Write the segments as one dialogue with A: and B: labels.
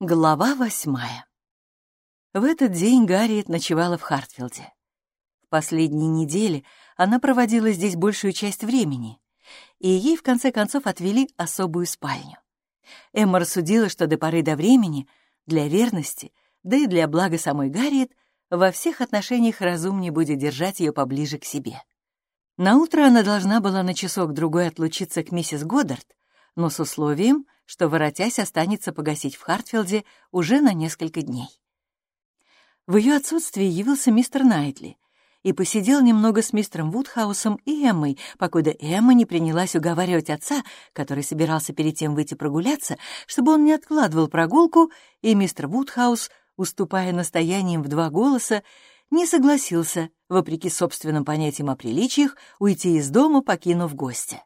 A: Глава восьмая. В этот день Гарриет ночевала в Хартфилде. В последние недели она проводила здесь большую часть времени, и ей в конце концов отвели особую спальню. Эмма рассудила, что до поры до времени, для верности, да и для блага самой Гарриет, во всех отношениях разумнее будет держать ее поближе к себе. Наутро она должна была на часок-другой отлучиться к миссис Годдард, но с условием, что, воротясь, останется погасить в Хартфилде уже на несколько дней. В ее отсутствии явился мистер Найтли и посидел немного с мистером Вудхаусом и Эммой, покуда Эмма не принялась уговаривать отца, который собирался перед тем выйти прогуляться, чтобы он не откладывал прогулку, и мистер Вудхаус, уступая настоянием в два голоса, не согласился, вопреки собственным понятиям о приличиях, уйти из дома, покинув гостя.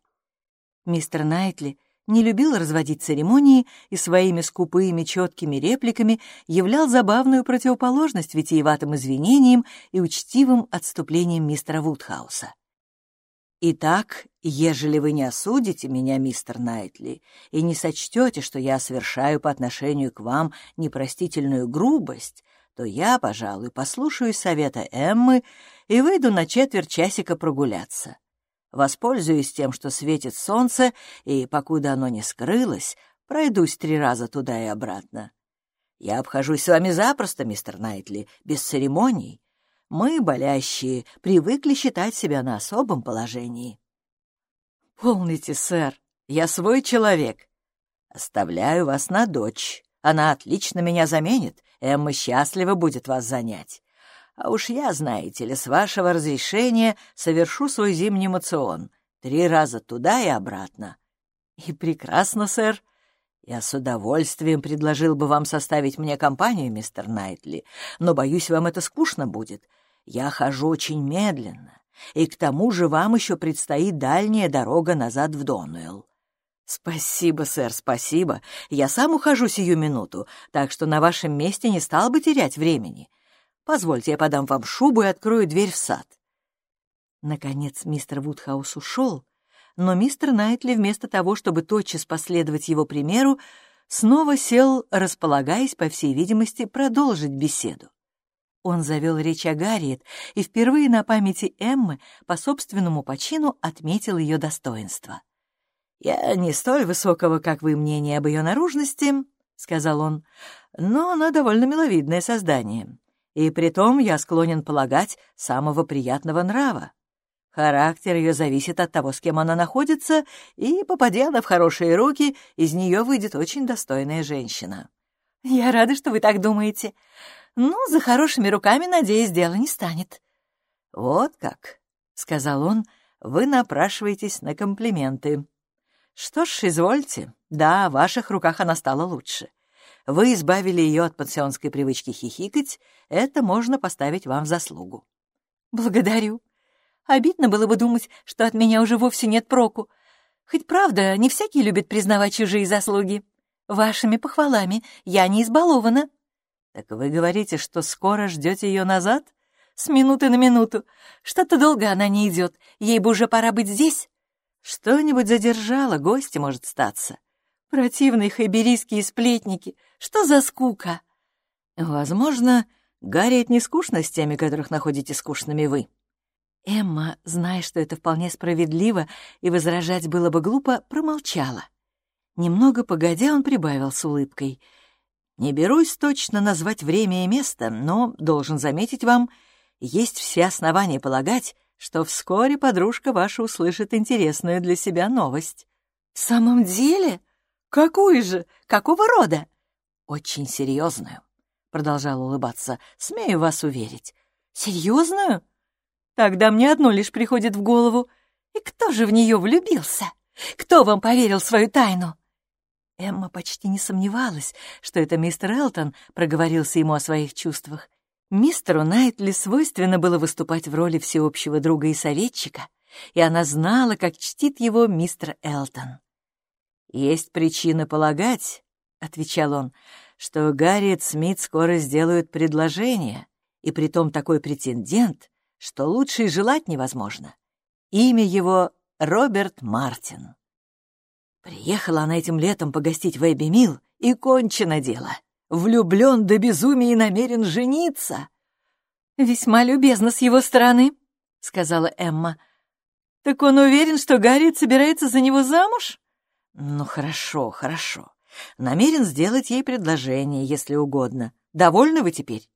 A: Мистер Найтли — не любил разводить церемонии и своими скупыми четкими репликами являл забавную противоположность витиеватым извинениям и учтивым отступлениям мистера Вудхауса. «Итак, ежели вы не осудите меня, мистер Найтли, и не сочтете, что я совершаю по отношению к вам непростительную грубость, то я, пожалуй, послушаюсь совета Эммы и выйду на четверть часика прогуляться. Воспользуюсь тем, что светит солнце, и, покуда оно не скрылось, пройдусь три раза туда и обратно. Я обхожусь с вами запросто, мистер Найтли, без церемоний. Мы, болящие, привыкли считать себя на особом положении. Полните, сэр, я свой человек. Оставляю вас на дочь. Она отлично меня заменит. Эмма счастлива будет вас занять. А уж я, знаете ли, с вашего разрешения совершу свой зимний мацион. Три раза туда и обратно. И прекрасно, сэр. Я с удовольствием предложил бы вам составить мне компанию, мистер Найтли, но, боюсь, вам это скучно будет. Я хожу очень медленно, и к тому же вам еще предстоит дальняя дорога назад в Донуэлл. «Спасибо, сэр, спасибо. Я сам ухожу сию минуту, так что на вашем месте не стал бы терять времени. Позвольте, я подам вам шубу и открою дверь в сад». Наконец мистер Вудхаус ушел, но мистер Найтли вместо того, чтобы тотчас последовать его примеру, снова сел, располагаясь, по всей видимости, продолжить беседу. Он завел речь о Гарриет и впервые на памяти Эммы по собственному почину отметил ее достоинство. «Я не столь высокого, как вы, мнения об ее наружности», — сказал он, — «но она довольно миловидное создание и притом, я склонен полагать, самого приятного нрава. Характер ее зависит от того, с кем она находится, и, попадя она в хорошие руки, из нее выйдет очень достойная женщина. «Я рада, что вы так думаете. Ну, за хорошими руками, надеюсь, дело не станет». «Вот как», — сказал он, — «вы напрашиваетесь на комплименты». «Что ж, извольте. Да, в ваших руках она стала лучше. Вы избавили ее от пансионской привычки хихикать, это можно поставить вам в заслугу. Благодарю. Обидно было бы думать, что от меня уже вовсе нет проку. Хоть правда, не всякий любит признавать чужие заслуги. Вашими похвалами я не избалована. Так вы говорите, что скоро ждете ее назад? С минуты на минуту. Что-то долго она не идет. Ей бы уже пора быть здесь. Что-нибудь задержало, гости может статься. Противные хайберийские сплетники. Что за скука? Возможно, Гарриет не скучно с теми, которых находите скучными вы. Эмма, зная, что это вполне справедливо и возражать было бы глупо, промолчала. Немного погодя, он прибавил с улыбкой. «Не берусь точно назвать время и место, но, должен заметить вам, есть все основания полагать, что вскоре подружка ваша услышит интересную для себя новость». «В самом деле?» «Какую же? Какого рода?» «Очень серьезную», — продолжал улыбаться, — «смею вас уверить». «Серьезную? Тогда мне одно лишь приходит в голову. И кто же в нее влюбился? Кто вам поверил свою тайну?» Эмма почти не сомневалась, что это мистер Элтон проговорился ему о своих чувствах. Мистеру Найтли свойственно было выступать в роли всеобщего друга и советчика, и она знала, как чтит его мистер Элтон. «Есть причины полагать», — отвечал он, «что Гарриет Смит скоро сделают предложение, и притом такой претендент, что лучше и желать невозможно. Имя его Роберт Мартин. Приехала она этим летом погостить в Эбби Милл, и кончено дело. влюблен до безумия и намерен жениться. «Весьма любезно с его стороны», — сказала Эмма. «Так он уверен, что Гарри собирается за него замуж?» «Ну, хорошо, хорошо. Намерен сделать ей предложение, если угодно. Довольны вы теперь?»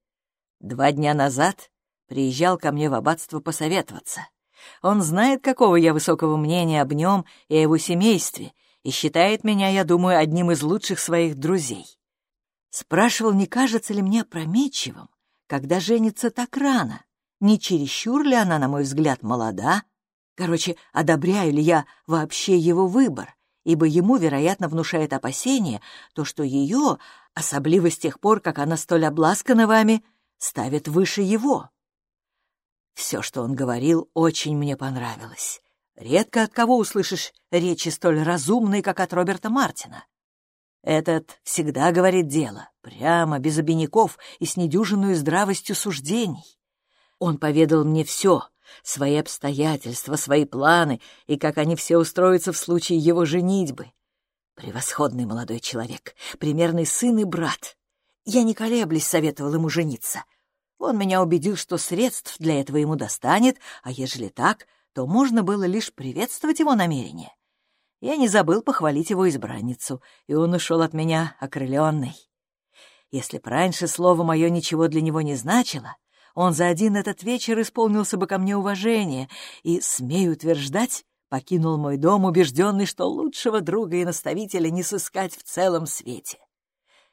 A: Два дня назад приезжал ко мне в аббатство посоветоваться. Он знает, какого я высокого мнения об нем и о его семействе, и считает меня, я думаю, одним из лучших своих друзей. Спрашивал, не кажется ли мне опрометчивым, когда женится так рано, не чересчур ли она, на мой взгляд, молода, короче, одобряю ли я вообще его выбор, ибо ему, вероятно, внушает опасение то, что ее, особливо с тех пор, как она столь обласкана вами, ставит выше его. Все, что он говорил, очень мне понравилось. Редко от кого услышишь речи столь разумные, как от Роберта Мартина. Этот всегда говорит дело, прямо, без обиняков и с недюжинной здравостью суждений. Он поведал мне все, свои обстоятельства, свои планы и как они все устроятся в случае его женитьбы. Превосходный молодой человек, примерный сын и брат. Я не колеблясь советовал ему жениться. Он меня убедил, что средств для этого ему достанет, а ежели так, то можно было лишь приветствовать его намерение. Я не забыл похвалить его избранницу, и он ушел от меня окрыленный. Если б раньше слово мое ничего для него не значило, он за один этот вечер исполнился бы ко мне уважение и, смею утверждать, покинул мой дом, убежденный, что лучшего друга и наставителя не сыскать в целом свете.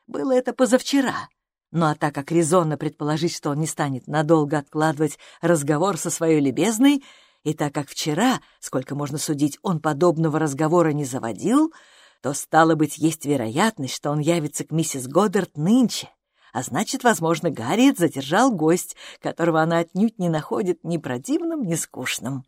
A: Было это позавчера — ну а так как резонно предположить, что он не станет надолго откладывать разговор со своей любезной, и так как вчера, сколько можно судить, он подобного разговора не заводил, то, стало быть, есть вероятность, что он явится к миссис Годдард нынче, а значит, возможно, Гарриет задержал гость, которого она отнюдь не находит ни противным, ни скучным.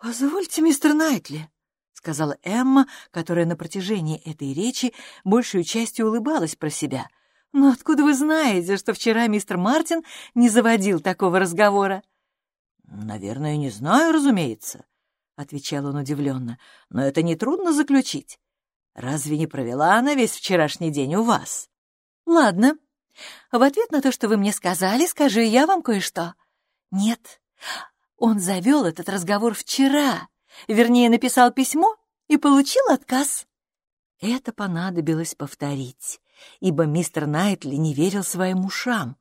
A: «Позвольте, мистер Найтли», — сказала Эмма, которая на протяжении этой речи большую частью улыбалась про себя — «Но откуда вы знаете, что вчера мистер Мартин не заводил такого разговора?» «Наверное, не знаю, разумеется», — отвечал он удивленно. «Но это нетрудно заключить. Разве не провела она весь вчерашний день у вас?» «Ладно. В ответ на то, что вы мне сказали, скажу я вам кое-что. Нет, он завел этот разговор вчера, вернее, написал письмо и получил отказ». Это понадобилось повторить ибо мистер Найтли не верил своим ушам.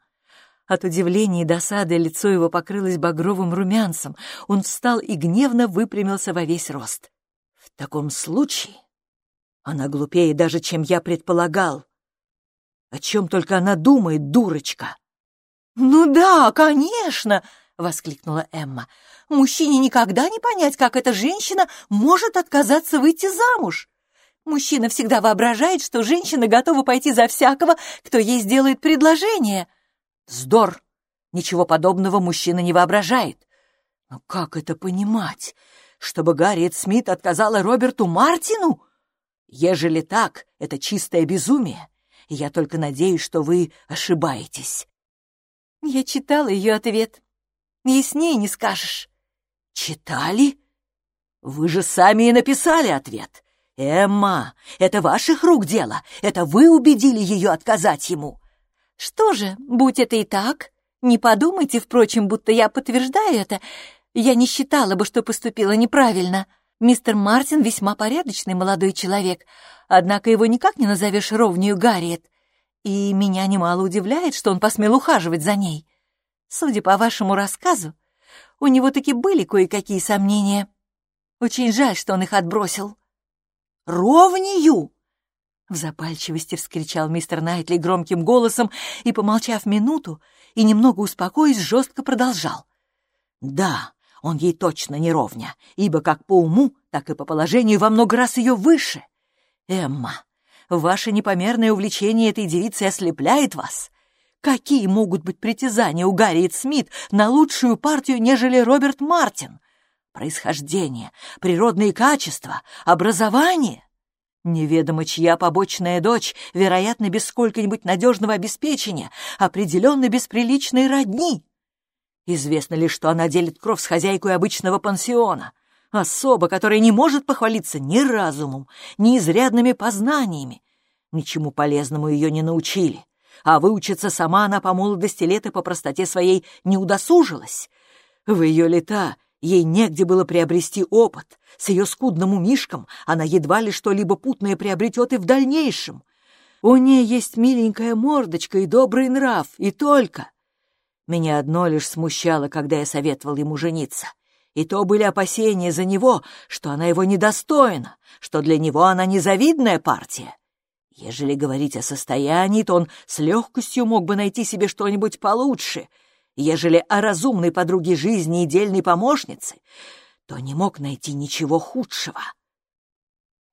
A: От удивления и досады лицо его покрылось багровым румянцем. Он встал и гневно выпрямился во весь рост. «В таком случае она глупее даже, чем я предполагал. О чем только она думает, дурочка!» «Ну да, конечно!» — воскликнула Эмма. «Мужчине никогда не понять, как эта женщина может отказаться выйти замуж. Мужчина всегда воображает, что женщина готова пойти за всякого, кто ей сделает предложение. Здор! Ничего подобного мужчина не воображает. Но как это понимать? Чтобы Гарриет Смит отказала Роберту Мартину? Ежели так, это чистое безумие. И я только надеюсь, что вы ошибаетесь. Я читала ее ответ. Яснее не скажешь. Читали? Вы же сами и написали ответ. «Эмма, это ваших рук дело. Это вы убедили ее отказать ему». «Что же, будь это и так, не подумайте, впрочем, будто я подтверждаю это. Я не считала бы, что поступила неправильно. Мистер Мартин весьма порядочный молодой человек, однако его никак не назовешь ровнею Гарриет. И меня немало удивляет, что он посмел ухаживать за ней. Судя по вашему рассказу, у него таки были кое-какие сомнения. Очень жаль, что он их отбросил». Ровнию!» В запальчивости вскричал мистер Найтли громким голосом и, помолчав минуту и немного успокоясь, жестко продолжал. «Да, он ей точно не ровня, ибо как по уму, так и по положению во много раз ее выше. Эмма, ваше непомерное увлечение этой девицей ослепляет вас. Какие могут быть притязания у Гарриет Смит на лучшую партию, нежели Роберт Мартин? происхождение, природные качества, образование. Неведомо чья побочная дочь, вероятно, без сколько-нибудь надежного обеспечения, определенно без приличной родни. Известно ли, что она делит кровь с хозяйкой обычного пансиона, особа, которая не может похвалиться ни разумом, ни изрядными познаниями. Ничему полезному ее не научили. а выучиться сама она по молодости лет и по простоте своей не удосужилась. В ее лета ей негде было приобрести опыт. С ее скудным умишком она едва ли что-либо путное приобретет и в дальнейшем. У ней есть миленькая мордочка и добрый нрав, и только. Меня одно лишь смущало, когда я советовал ему жениться. И то были опасения за него, что она его недостойна, что для него она незавидная партия. Ежели говорить о состоянии, то он с легкостью мог бы найти себе что-нибудь получше. Ежели о разумной подруге жизни и дельной помощнице, то не мог найти ничего худшего.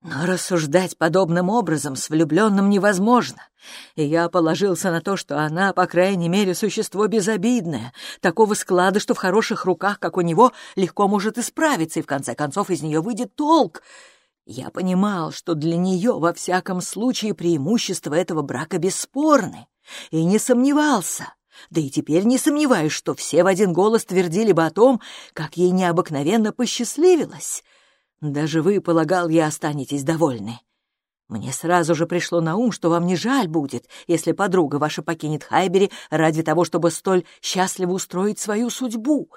A: Но рассуждать подобным образом с влюбленным невозможно, и я положился на то, что она, по крайней мере, существо безобидное, такого склада, что в хороших руках, как у него, легко может исправиться, и в конце концов из нее выйдет толк. Я понимал, что для нее, во всяком случае, преимущества этого брака бесспорны, и не сомневался. Да и теперь не сомневаюсь, что все в один голос твердили бы о том, как ей необыкновенно посчастливилось — даже вы, полагал я, останетесь довольны. Мне сразу же пришло на ум, что вам не жаль будет, если подруга ваша покинет Хайбери ради того, чтобы столь счастливо устроить свою судьбу.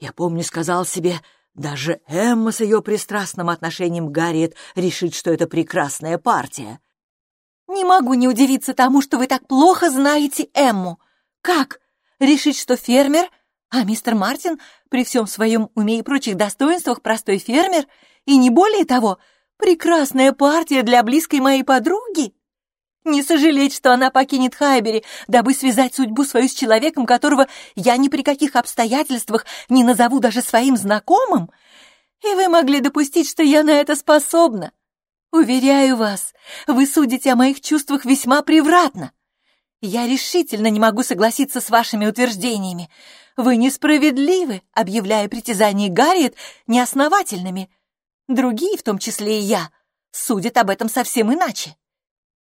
A: Я помню, сказал себе, даже Эмма с ее пристрастным отношением к Гарриет решит, что это прекрасная партия.
B: «Не могу не удивиться тому, что вы так плохо знаете Эмму. Как? Решить, что фермер, а мистер Мартин, при всем своем уме и прочих достоинствах, простой фермер — и не более того, прекрасная партия для близкой моей подруги. Не сожалеть, что она покинет Хайбери, дабы связать судьбу свою с человеком, которого я ни при каких обстоятельствах не назову даже своим знакомым. И вы могли допустить, что я на это способна. Уверяю вас, вы судите о моих чувствах весьма превратно. Я решительно не могу согласиться с вашими утверждениями. Вы несправедливы, объявляя притязания Гарриет неосновательными. Другие, в том числе и я, судят об этом совсем иначе.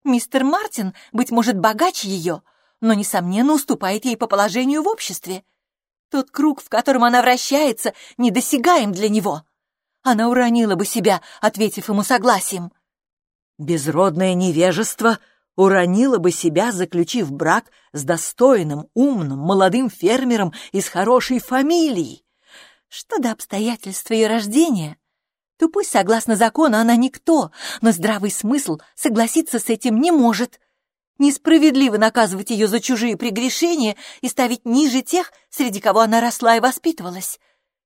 B: Мистер Мартин, быть может, богаче ее, но, несомненно, уступает ей по положению в обществе. Тот круг, в котором она вращается, недосягаем для него. Она уронила бы себя, ответив ему согласием.
A: Безродное невежество уронило бы себя, заключив брак с достойным, умным, молодым фермером из хорошей фамилии.
B: Что до обстоятельств ее рождения, то пусть, согласно закону, она никто, но здравый смысл согласиться с этим не может. Несправедливо наказывать ее за чужие прегрешения и ставить ниже тех, среди кого она росла и воспитывалась.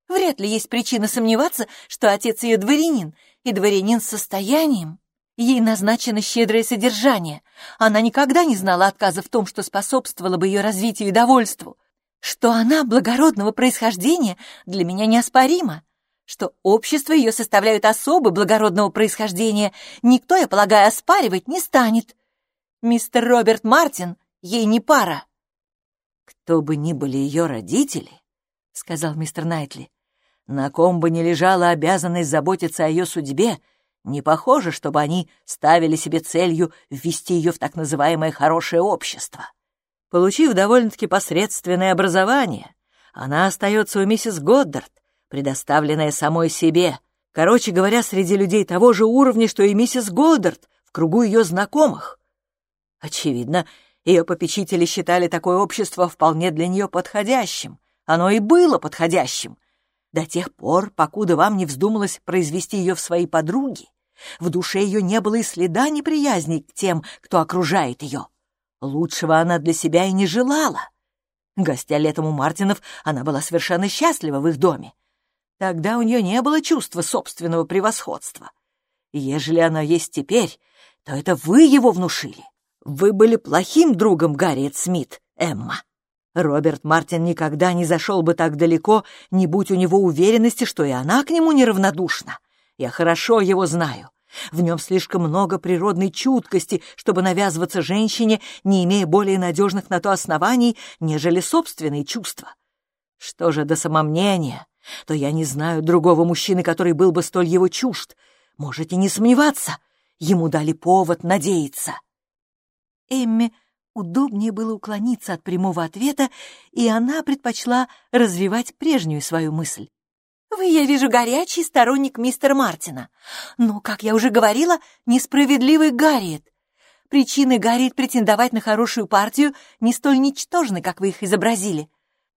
B: Вряд ли есть причина сомневаться, что отец ее дворянин, и дворянин с состоянием. Ей назначено щедрое содержание. Она никогда не знала отказа в том, что способствовало бы ее развитию и довольству. Что она благородного происхождения, для меня неоспоримо что общество ее составляют особы благородного происхождения, никто, я полагаю, оспаривать не станет. Мистер Роберт Мартин ей не пара.
A: «Кто бы ни были ее родители, — сказал мистер Найтли, — на ком бы ни лежала обязанность заботиться о ее судьбе, не похоже, чтобы они ставили себе целью ввести ее в так называемое хорошее общество. Получив довольно-таки посредственное образование, она остается у миссис Годдард, предоставленная самой себе. Короче говоря, среди людей того же уровня, что и миссис Голдард, в кругу ее знакомых. Очевидно, ее попечители считали такое общество вполне для нее подходящим. Оно и было подходящим. До тех пор, покуда вам не вздумалось произвести ее в свои подруги, в душе ее не было и следа неприязни к тем, кто окружает ее. Лучшего она для себя и не желала. Гостя летом у Мартинов, она была совершенно счастлива в их доме. Тогда у нее не было чувства собственного превосходства. Ежели оно есть теперь, то это вы его внушили. Вы были плохим другом Гарриет Смит, Эмма. Роберт Мартин никогда не зашел бы так далеко, не будь у него уверенности, что и она к нему неравнодушна. Я хорошо его знаю. В нем слишком много природной чуткости, чтобы навязываться женщине, не имея более надежных на то оснований, нежели собственные чувства. Что же до самомнения, то я не знаю другого мужчины, который был бы столь его чужд. Можете не сомневаться, ему дали повод надеяться. Эмме удобнее было уклониться от прямого ответа, и она предпочла развивать прежнюю свою мысль.
B: «Вы, я вижу, горячий сторонник мистера Мартина. Но, как я уже говорила, несправедливый Гарриет. причины Гарриет претендовать на хорошую партию не столь ничтожны, как вы их изобразили.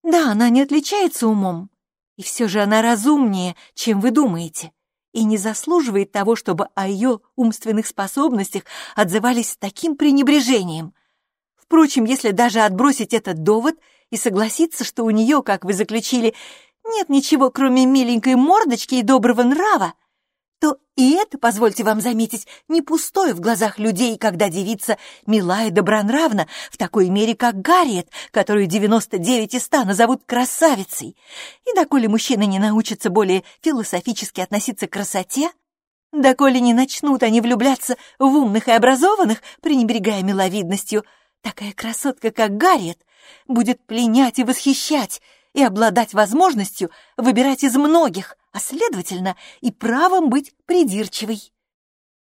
B: Да, она не отличается умом, и все же она разумнее, чем вы думаете, и не заслуживает того, чтобы о ее умственных способностях отзывались с таким пренебрежением. Впрочем, если даже отбросить этот довод и согласиться, что у нее, как вы заключили, нет ничего, кроме миленькой мордочки и доброго нрава, то и это, позвольте вам заметить, не пустое в глазах людей, когда девица мила и добронравна в такой мере, как Гарриет, которую 99 из 100 назовут красавицей. И доколе мужчины не научатся более философически относиться к красоте, доколе не начнут они влюбляться в умных и образованных, пренебрегая миловидностью, такая красотка, как Гарриет, будет пленять и восхищать, и обладать возможностью выбирать из многих, а, следовательно, и правом быть придирчивой.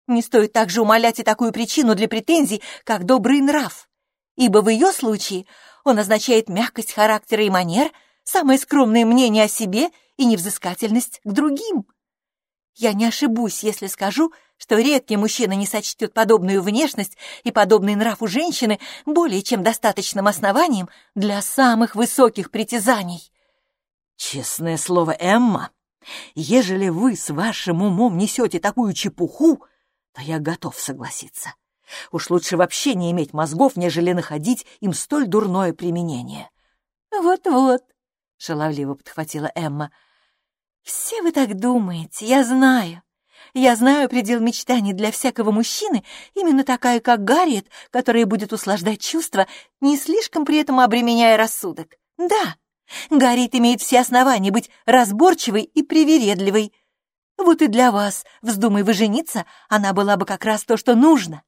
B: Не стоит также умолять и такую причину для претензий, как добрый нрав, ибо в ее случае он означает мягкость характера и манер, самое скромное мнение о себе и невзыскательность к другим. Я не ошибусь, если скажу, что редкий мужчина не сочтет подобную внешность и подобный нрав у женщины более чем достаточным основанием для самых высоких притязаний.
A: Честное слово, Эмма, ежели вы с вашим умом несете такую чепуху, то я готов согласиться. Уж лучше вообще не иметь мозгов, нежели находить им столь дурное применение.
B: «Вот-вот», — шаловливо подхватила Эмма, — «все вы так думаете, я знаю. Я знаю предел мечтаний для всякого мужчины, именно такая, как Гарриет, которая будет услаждать чувства, не слишком при этом обременяя рассудок. Да, Гарриет имеет все основания быть разборчивой и привередливой. Вот и для вас, вздумай вы жениться, она была бы как раз то, что нужно.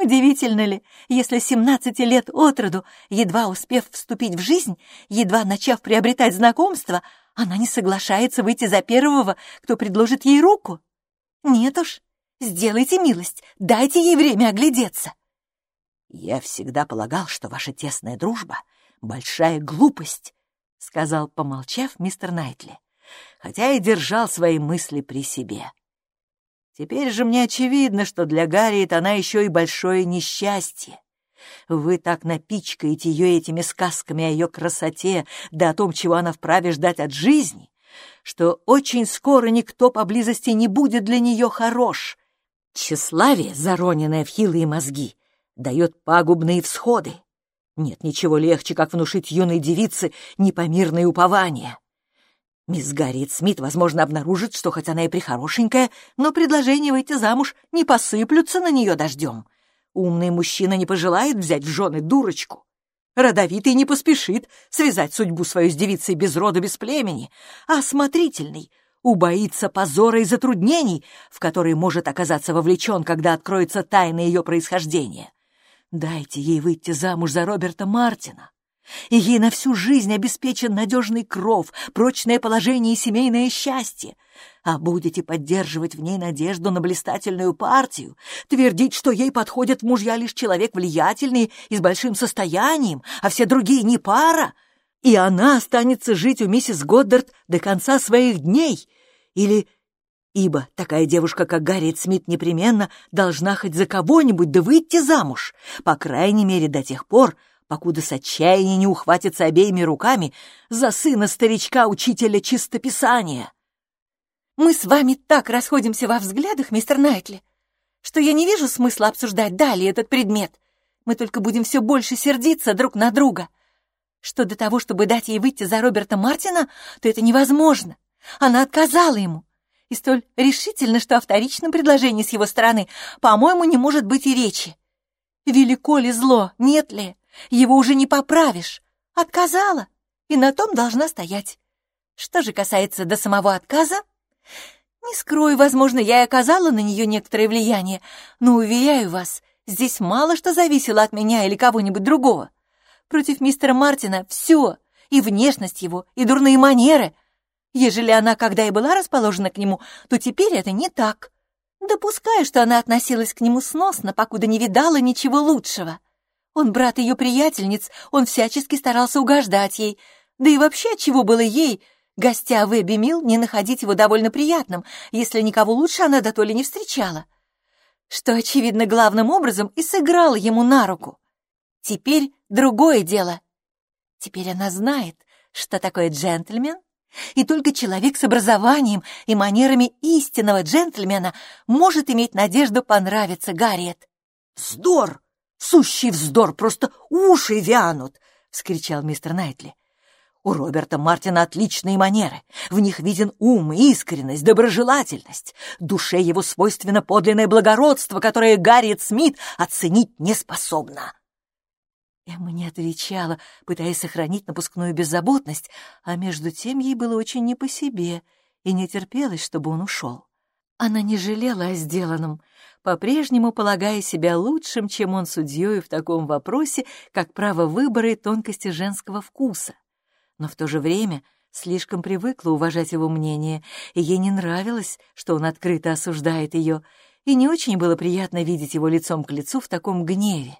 B: Удивительно ли, если 17 лет от роду, едва успев вступить в жизнь, едва начав приобретать знакомство, она не соглашается выйти за первого, кто предложит ей руку? Нет уж, сделайте милость, дайте ей время оглядеться.
A: Я всегда полагал, что ваша тесная дружба — большая глупость, — сказал, помолчав, мистер Найтли, хотя и держал свои мысли при себе. Теперь же мне очевидно, что для Гарриет она еще и большое несчастье. Вы так напичкаете ее этими сказками о ее красоте, да о том, чего она вправе ждать от жизни, что очень скоро никто поблизости не будет для нее хорош. Тщеславие, зароненное в хилые мозги, дает пагубные всходы. Нет ничего легче, как внушить юной девице непомирное упование. Мисс Гарриет Смит, возможно, обнаружит, что хоть она и прихорошенькая, но предложения выйти замуж не посыплются на нее дождем. Умный мужчина не пожелает взять в жены дурочку. Родовитый не поспешит связать судьбу свою с девицей без рода, без племени, а осмотрительный убоится позора и затруднений, в которые может оказаться вовлечен, когда откроется тайна ее происхождения. Дайте ей выйти замуж за Роберта Мартина, и ей на всю жизнь обеспечен надежный кров, прочное положение и семейное счастье. А будете поддерживать в ней надежду на блистательную партию, твердить, что ей подходит мужья лишь человек влиятельный и с большим состоянием, а все другие не пара, и она останется жить у миссис Годдард до конца своих дней, или ибо такая девушка, как Гарриет Смит, непременно должна хоть за кого-нибудь да выйти замуж, по крайней мере до тех пор, покуда с отчаяния не ухватится обеими руками за сына старичка-учителя чистописания.
B: «Мы с вами так расходимся во взглядах, мистер Найтли, что я не вижу смысла обсуждать далее этот предмет. Мы только будем все больше сердиться друг на друга. Что до того, чтобы дать ей выйти за Роберта Мартина, то это невозможно. Она отказала ему. И столь решительно, что о вторичном предложении с его стороны, по-моему, не может быть и речи. Велико ли зло, нет ли? Его уже не поправишь. Отказала, и на том должна стоять. Что же касается до самого отказа, не скрою, возможно, я и оказала на нее некоторое влияние, но, уверяю вас, здесь мало что зависело от меня или кого-нибудь другого. Против мистера Мартина все, и внешность его, и дурные манеры. Ежели она когда и была расположена к нему, то теперь это не так. Допускаю, что она относилась к нему сносно, покуда не видала ничего лучшего. Он брат ее приятельниц, он всячески старался угождать ей. Да и вообще, чего было ей, гостя в Эбби Милл, не находить его довольно приятным, если никого лучше она до то ли не встречала. что, очевидно, главным образом и сыграло ему на руку. Теперь другое дело. Теперь она знает, что такое джентльмен, и только человек с образованием и манерами истинного джентльмена может иметь надежду понравиться Гарриет.
A: «Вздор! Сущий вздор! Просто уши вянут!» — вскричал мистер Найтли. У Роберта Мартина отличные манеры. В них виден ум, искренность, доброжелательность. Душе его свойственно подлинное благородство, которое Гарриет Смит оценить не способна. Эмма не отвечала, пытаясь сохранить напускную беззаботность, а между тем ей было очень не по себе и не терпелось, чтобы он ушел. Она не жалела о сделанном, по-прежнему полагая себя лучшим, чем он судьей в таком вопросе, как право выбора и тонкости женского вкуса но в то же время слишком привыкла уважать его мнение, и ей не нравилось, что он открыто осуждает ее, и не очень было приятно видеть его лицом к лицу в таком гневе.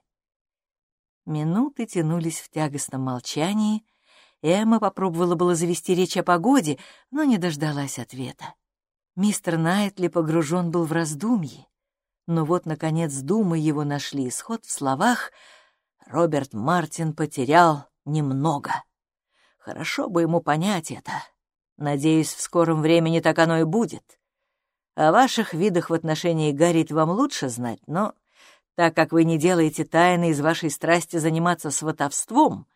A: Минуты тянулись в тягостном молчании. Эмма попробовала было завести речь о погоде, но не дождалась ответа. Мистер Найтли погружен был в раздумье. Но вот, наконец, думы его нашли исход в словах «Роберт Мартин потерял немного». Хорошо бы ему понять это. Надеюсь, в скором времени так оно и будет. О ваших видах в отношении Гаррит вам лучше знать, но так как вы не делаете тайны из вашей страсти заниматься сватовством,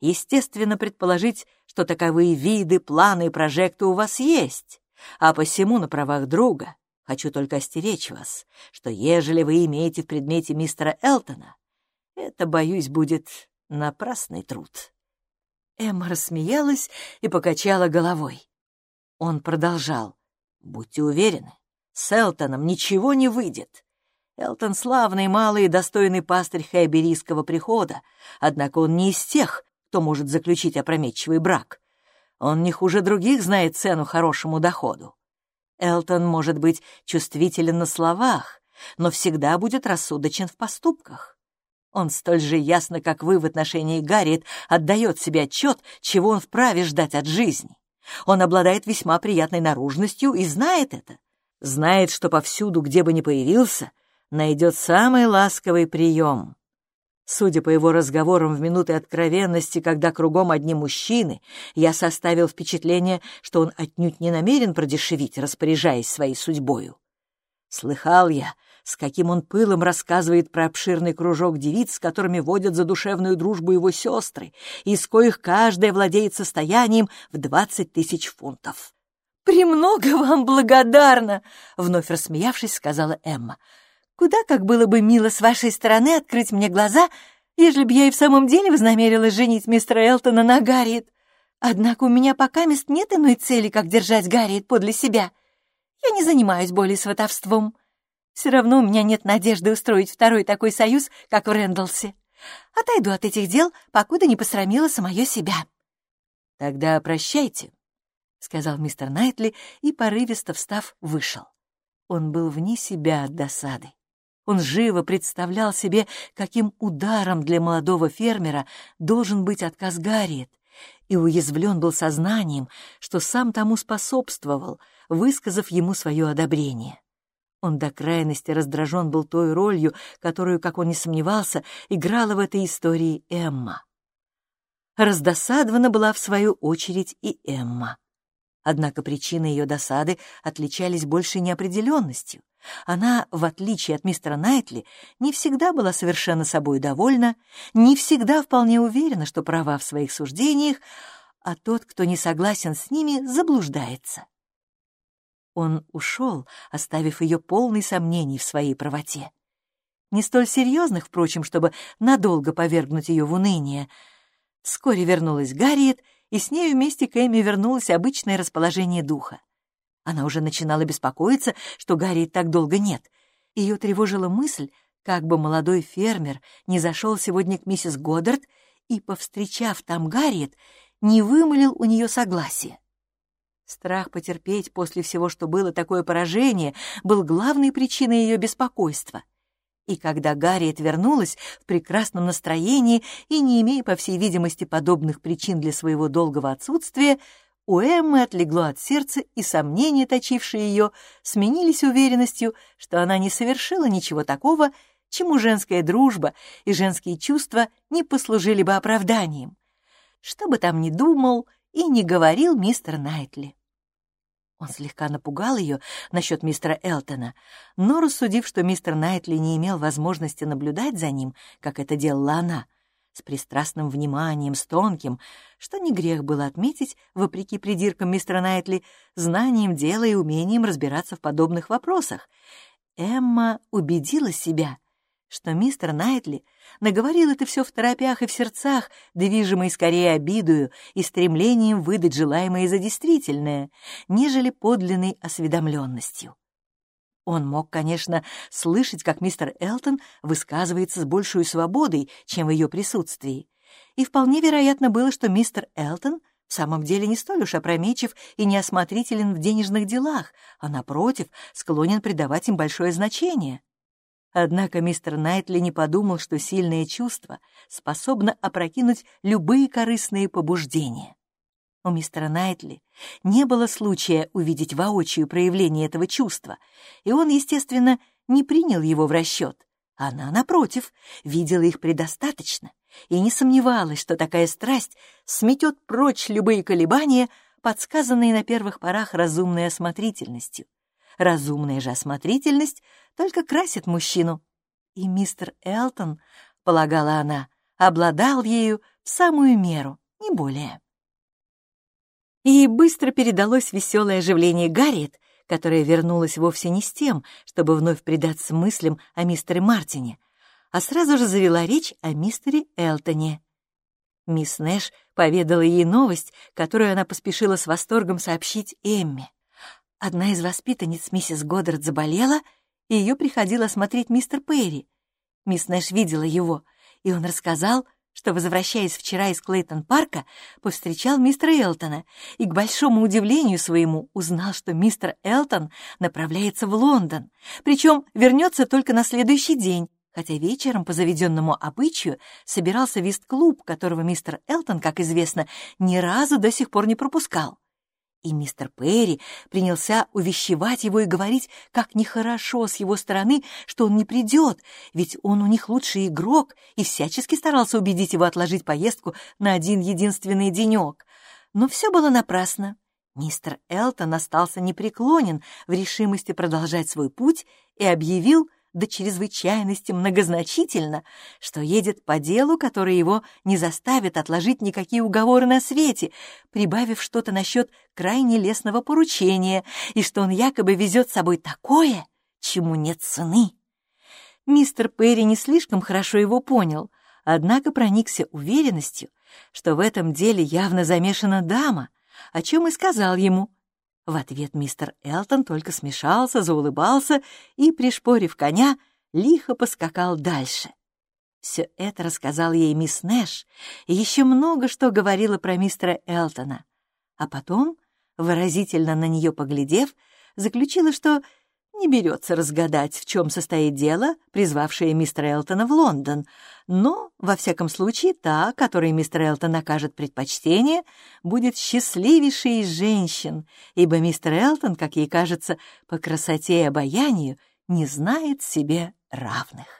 A: естественно предположить, что таковые виды, планы и прожекты у вас есть, а посему на правах друга хочу только остеречь вас, что ежели вы имеете в предмете мистера Элтона, это, боюсь, будет напрасный труд. Эмма рассмеялась и покачала головой. Он продолжал. «Будьте уверены, с Элтоном ничего не выйдет. Элтон — славный, малый и достойный пастырь Хайберийского прихода, однако он не из тех, кто может заключить опрометчивый брак. Он не хуже других знает цену хорошему доходу. Элтон может быть чувствителен на словах, но всегда будет рассудочен в поступках. Он столь же ясно, как вы в отношении Гарриет, отдает себе отчет, чего он вправе ждать от жизни. Он обладает весьма приятной наружностью и знает это. Знает, что повсюду, где бы ни появился, найдет самый ласковый прием. Судя по его разговорам в минуты откровенности, когда кругом одни мужчины, я составил впечатление, что он отнюдь не намерен продешевить, распоряжаясь своей судьбою. Слыхал я, с каким он пылом рассказывает про обширный кружок девиц, с которыми водят за душевную дружбу его сестры, из коих каждая владеет состоянием в двадцать тысяч фунтов.
B: «Премного вам благодарна!» — вновь рассмеявшись, сказала Эмма. «Куда как было бы мило с вашей стороны открыть мне глаза, ежели бы я и в самом деле вознамерилась женить мистера Элтона на Гарриет. Однако у меня пока мест нет иной цели, как держать Гарриет подле себя. Я не занимаюсь более сватовством. Все равно у меня нет надежды устроить второй такой союз, как в Рэндалсе. Отойду от этих дел, покуда не посрамила самое себя».
A: «Тогда прощайте», — сказал мистер Найтли и, порывисто встав, вышел. Он был вне себя от досады. Он живо представлял себе, каким ударом для молодого фермера должен быть отказ Гарриет, и уязвлен был сознанием, что сам тому способствовал, высказав ему свое одобрение. Он до крайности раздражен был той ролью, которую, как он не сомневался, играла в этой истории Эмма. Раздосадована была, в свою очередь, и Эмма. Однако причины ее досады отличались большей неопределенностью. Она, в отличие от мистера Найтли, не всегда была совершенно собой довольна, не всегда вполне уверена, что права в своих суждениях, а тот, кто не согласен с ними, заблуждается. Он ушел, оставив ее полной сомнений в своей правоте. Не столь серьезных, впрочем, чтобы надолго повергнуть ее в уныние. Вскоре вернулась Гарриет, и с ней вместе к Эми вернулось обычное расположение духа. Она уже начинала беспокоиться, что Гарриет так долго нет. Ее тревожила мысль, как бы молодой фермер не зашел сегодня к миссис Годдард и, повстречав там Гарриет, не вымолил у нее согласия. Страх потерпеть после всего, что было такое поражение, был главной причиной ее беспокойства. И когда Гарриет вернулась в прекрасном настроении и не имея, по всей видимости, подобных причин для своего долгого отсутствия, у Эммы отлегло от сердца, и сомнения, точившие ее, сменились уверенностью, что она не совершила ничего такого, чему женская дружба и женские чувства не послужили бы оправданием. Что бы там ни думал и не говорил мистер Найтли. Он слегка напугал ее насчет мистера Элтона, но, рассудив, что мистер Найтли не имел возможности наблюдать за ним, как это делала она, с пристрастным вниманием, с тонким, что не грех было отметить, вопреки придиркам мистера Найтли, знанием дела и умением разбираться в подобных вопросах, Эмма убедила себя — что мистер Найтли наговорил это все в торопях и в сердцах, движимый скорее обидою и стремлением выдать желаемое за действительное, нежели подлинной осведомленностью. Он мог, конечно, слышать, как мистер Элтон высказывается с большей свободой, чем в ее присутствии, и вполне вероятно было, что мистер Элтон в самом деле не столь уж опрометчив и неосмотрителен в денежных делах, а, напротив, склонен придавать им большое значение. Однако мистер Найтли не подумал, что сильное чувство способно опрокинуть любые корыстные побуждения. У мистера Найтли не было случая увидеть воочию проявление этого чувства, и он, естественно, не принял его в расчет. Она, напротив, видела их предостаточно и не сомневалась, что такая страсть сметет прочь любые колебания, подсказанные на первых порах разумной осмотрительностью. Разумная же осмотрительность только красит мужчину. И мистер Элтон, полагала она, обладал ею в самую меру, не более. И быстро передалось веселое оживление Гарриет, которая вернулась вовсе не с тем, чтобы вновь предаться мыслям о мистере Мартине, а сразу же завела речь о мистере Элтоне. Мисс Нэш поведала ей новость, которую она поспешила с восторгом сообщить Эмме. Одна из воспитанниц миссис Годдард заболела, и ее приходил осмотреть мистер Перри. Мисс Нэш видела его, и он рассказал, что, возвращаясь вчера из Клейтон-парка, повстречал мистера Элтона и, к большому удивлению своему, узнал, что мистер Элтон направляется в Лондон, причем вернется только на следующий день, хотя вечером по заведенному обычаю собирался вист-клуб, которого мистер Элтон, как известно, ни разу до сих пор не пропускал. И мистер Перри принялся увещевать его и говорить, как нехорошо с его стороны, что он не придет, ведь он у них лучший игрок, и всячески старался убедить его отложить поездку на один единственный денек. Но все было напрасно. Мистер Элтон остался непреклонен в решимости продолжать свой путь и объявил, до чрезвычайности многозначительно, что едет по делу, которое его не заставит отложить никакие уговоры на свете, прибавив что-то насчет крайне лестного поручения, и что он якобы везет с собой такое, чему нет цены. Мистер Перри не слишком хорошо его понял, однако проникся уверенностью, что в этом деле явно замешана дама, о чем и сказал ему — в ответ мистер Элтон только смешался, заулыбался и, пришпорив коня, лихо поскакал дальше. Все это рассказал ей мисс Нэш и еще много что говорила про мистера Элтона. А потом, выразительно на нее поглядев, заключила, что не берется разгадать, в чем состоит дело, призвавшее мистера Элтона в Лондон, но, во всяком случае, та, которой мистер Элтон окажет предпочтение, будет счастливейшей из женщин, ибо мистер Элтон, как ей кажется, по красоте и обаянию не знает себе равных.